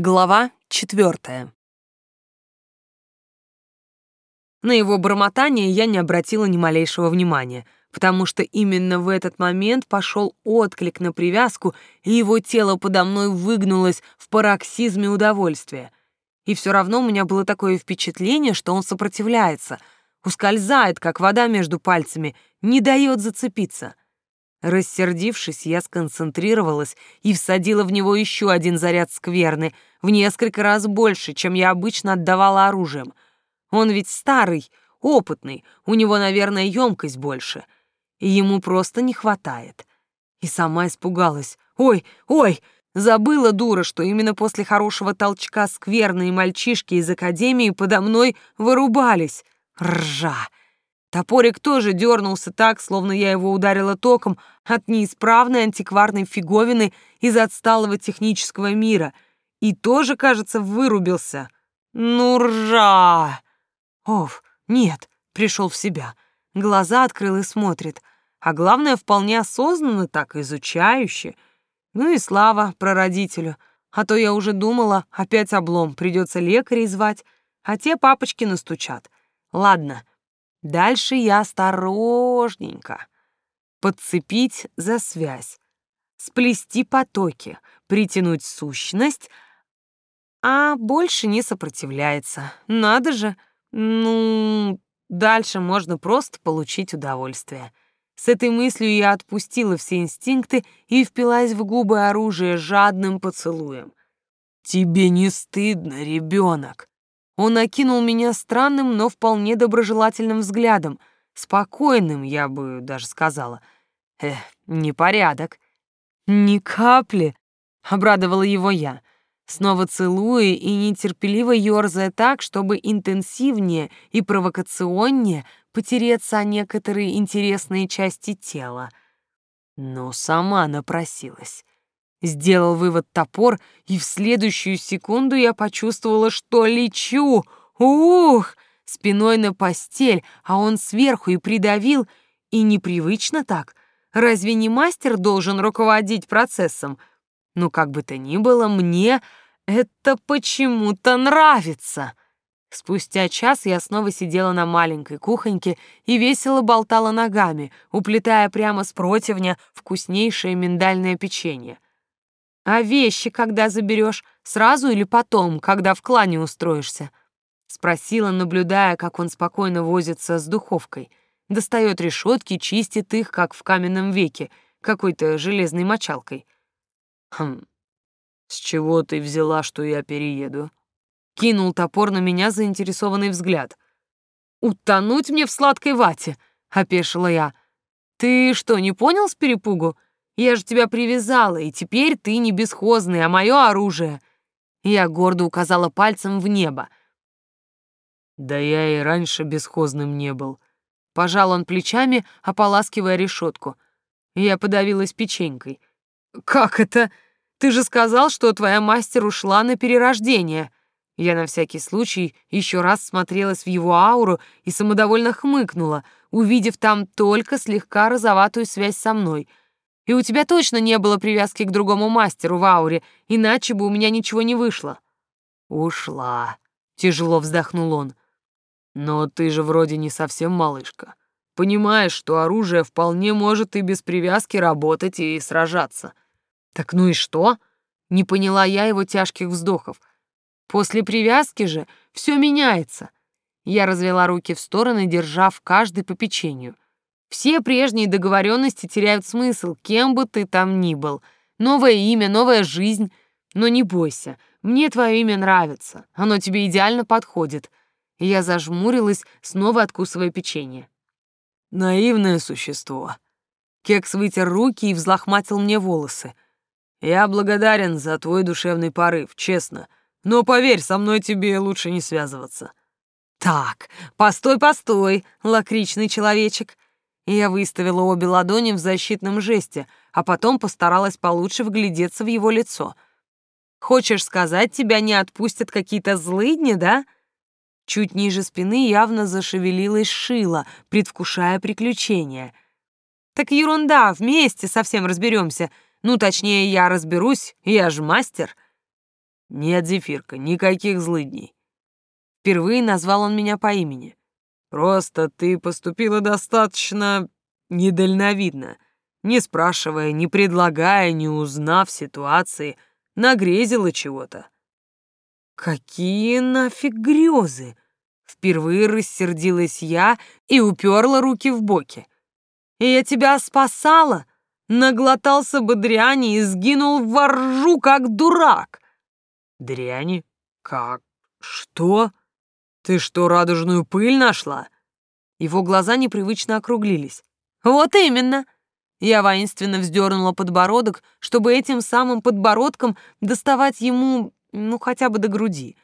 Глава четвертая. На его бормотание я не обратила ни малейшего внимания, потому что именно в этот момент пошел отклик на привязку, и его тело подо мной выгнулось в пароксизме удовольствия. И все равно у меня было такое впечатление, что он сопротивляется, ускользает, как вода между пальцами, не дает зацепиться — Рассердившись, я сконцентрировалась и всадила в него еще один заряд скверны, в несколько раз больше, чем я обычно отдавала оружием. Он ведь старый, опытный, у него, наверное, емкость больше. И ему просто не хватает. И сама испугалась. «Ой, ой!» Забыла, дура, что именно после хорошего толчка скверные мальчишки из академии подо мной вырубались. Ржа! Топорик тоже дернулся так, словно я его ударила током от неисправной антикварной фиговины из отсталого технического мира, и тоже, кажется, вырубился. Ну, ржа! Оф, нет, пришел в себя. Глаза открыл и смотрит. А главное, вполне осознанно так, изучающе. Ну и слава прародителю. А то я уже думала, опять облом, придется лекарей звать, а те папочки настучат. Ладно, Дальше я осторожненько. Подцепить за связь, сплести потоки, притянуть сущность, а больше не сопротивляется. Надо же. Ну, дальше можно просто получить удовольствие. С этой мыслью я отпустила все инстинкты и впилась в губы оружия жадным поцелуем. «Тебе не стыдно, ребенок?» Он окинул меня странным, но вполне доброжелательным взглядом, спокойным, я бы даже сказала. Эх, непорядок. Ни капли, обрадовала его я, снова целуя и нетерпеливо ёрзая так, чтобы интенсивнее и провокационнее потереться о некоторые интересные части тела. Но сама напросилась. Сделал вывод топор, и в следующую секунду я почувствовала, что лечу. Ух! Спиной на постель, а он сверху и придавил. И непривычно так. Разве не мастер должен руководить процессом? Ну, как бы то ни было, мне это почему-то нравится. Спустя час я снова сидела на маленькой кухоньке и весело болтала ногами, уплетая прямо с противня вкуснейшее миндальное печенье. А вещи когда заберешь? Сразу или потом, когда в клане устроишься? Спросила, наблюдая, как он спокойно возится с духовкой. Достает решетки, чистит их, как в каменном веке, какой-то железной мочалкой. Хм, с чего ты взяла, что я перееду? Кинул топор на меня заинтересованный взгляд. «Утонуть мне в сладкой вате!» — опешила я. «Ты что, не понял с перепугу? Я же тебя привязала, и теперь ты не бесхозный, а мое оружие. Я гордо указала пальцем в небо. Да я и раньше бесхозным не был. Пожал он плечами, ополаскивая решетку. Я подавилась печенькой. Как это? Ты же сказал, что твоя мастер ушла на перерождение. Я на всякий случай еще раз смотрелась в его ауру и самодовольно хмыкнула, увидев там только слегка розоватую связь со мной — и у тебя точно не было привязки к другому мастеру в ауре, иначе бы у меня ничего не вышло». «Ушла», — тяжело вздохнул он. «Но ты же вроде не совсем малышка. Понимаешь, что оружие вполне может и без привязки работать и сражаться». «Так ну и что?» — не поняла я его тяжких вздохов. «После привязки же все меняется». Я развела руки в стороны, держав каждый по печенью — все прежние договоренности теряют смысл, кем бы ты там ни был. Новое имя, новая жизнь. Но не бойся, мне твое имя нравится, оно тебе идеально подходит. Я зажмурилась, снова откусывая печенье. Наивное существо. Кекс вытер руки и взлохматил мне волосы. Я благодарен за твой душевный порыв, честно. Но поверь, со мной тебе лучше не связываться. Так, постой, постой, лакричный человечек я выставила обе ладони в защитном жесте, а потом постаралась получше вглядеться в его лицо. «Хочешь сказать, тебя не отпустят какие-то злыдни, да?» Чуть ниже спины явно зашевелилась шила, предвкушая приключения. «Так ерунда, вместе совсем разберемся. Ну, точнее, я разберусь, я же мастер». Нет, Зефирка, никаких злыдней. Впервые назвал он меня по имени. Просто ты поступила достаточно недальновидно, не спрашивая, не предлагая, не узнав ситуации, нагрезила чего-то. Какие нафиг грезы? Впервые рассердилась я и уперла руки в боки. И я тебя спасала, наглотался бы дряни и сгинул в ржу, как дурак. Дряни? Как? Что? Ты что, радужную пыль нашла? Его глаза непривычно округлились. Вот именно. Я воинственно вздернула подбородок, чтобы этим самым подбородком доставать ему, ну, хотя бы до груди.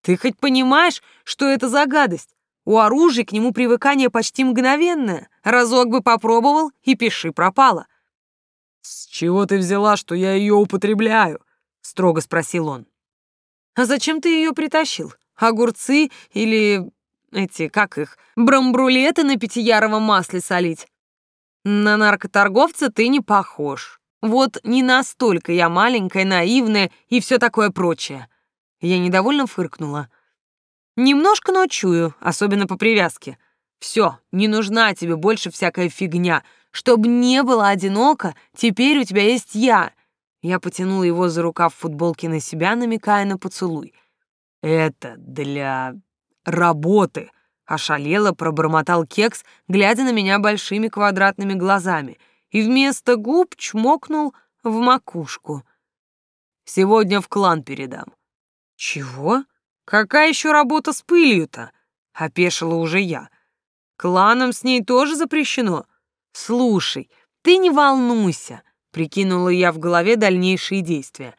Ты хоть понимаешь, что это за гадость? У оружия к нему привыкание почти мгновенное. Разок бы попробовал, и пиши пропало. «С чего ты взяла, что я ее употребляю?» — строго спросил он. «А зачем ты ее притащил? Огурцы или эти, как их, брамбрулеты на пятияровом масле солить? На наркоторговца ты не похож. Вот не настолько я маленькая, наивная и все такое прочее». Я недовольно фыркнула. «Немножко ночую, особенно по привязке. Все, не нужна тебе больше всякая фигня. Чтобы не было одиноко, теперь у тебя есть я». Я потянула его за рукав футболки на себя, намекая на поцелуй. «Это для работы», — ошалело пробормотал кекс, глядя на меня большими квадратными глазами, и вместо губ чмокнул в макушку. «Сегодня в клан передам». «Чего? Какая еще работа с пылью-то?» — опешила уже я. «Кланам с ней тоже запрещено?» «Слушай, ты не волнуйся», — прикинула я в голове дальнейшие действия.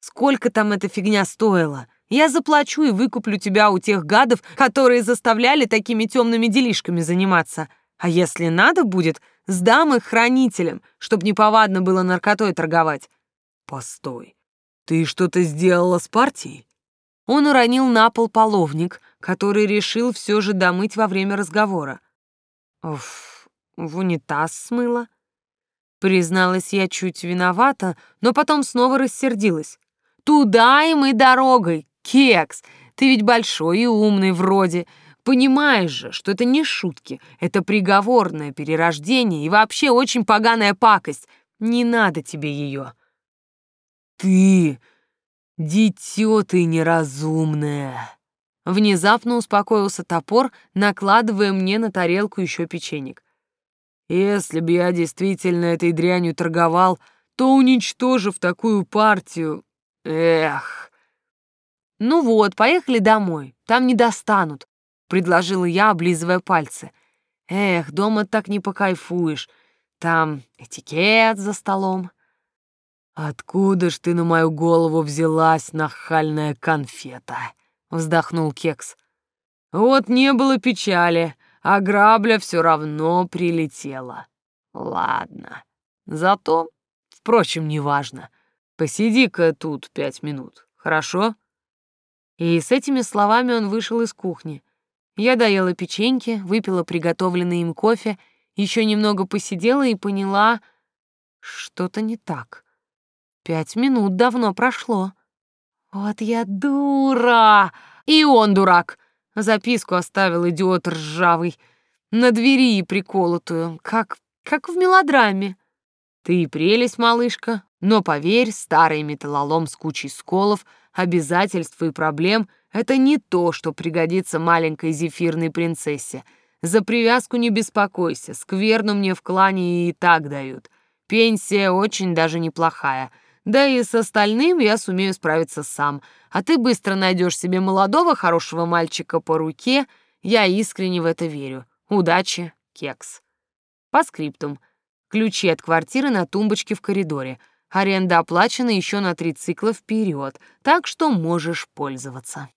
«Сколько там эта фигня стоила? Я заплачу и выкуплю тебя у тех гадов, которые заставляли такими темными делишками заниматься. А если надо будет, сдам их хранителям, чтоб неповадно было наркотой торговать». «Постой, ты что-то сделала с партией?» Он уронил на пол половник, который решил все же домыть во время разговора. «Уф, в унитаз смыла. Призналась я чуть виновата, но потом снова рассердилась. Туда и мы дорогой, кекс. Ты ведь большой и умный вроде. Понимаешь же, что это не шутки, это приговорное перерождение и вообще очень поганая пакость. Не надо тебе ее. Ты, дитё ты неразумное. Внезапно успокоился топор, накладывая мне на тарелку еще печенек. Если бы я действительно этой дрянью торговал, то, уничтожив такую партию... Эх... «Ну вот, поехали домой, там не достанут», — предложила я, облизывая пальцы. «Эх, дома так не покайфуешь. Там этикет за столом». «Откуда ж ты на мою голову взялась, нахальная конфета?» — вздохнул Кекс. «Вот не было печали а грабля все равно прилетела. Ладно. Зато, впрочем, неважно. Посиди-ка тут пять минут, хорошо?» И с этими словами он вышел из кухни. Я доела печеньки, выпила приготовленный им кофе, еще немного посидела и поняла, что-то не так. Пять минут давно прошло. Вот я дура! И он дурак! Записку оставил идиот ржавый. На двери приколотую, как, как в мелодраме. Ты прелесть, малышка, но поверь, старый металлолом с кучей сколов, обязательств и проблем — это не то, что пригодится маленькой зефирной принцессе. За привязку не беспокойся, скверну мне в клане и так дают. Пенсия очень даже неплохая — да и с остальным я сумею справиться сам. А ты быстро найдешь себе молодого хорошего мальчика по руке. Я искренне в это верю. Удачи, кекс. По скриптум. Ключи от квартиры на тумбочке в коридоре. Аренда оплачена еще на три цикла вперед, так что можешь пользоваться.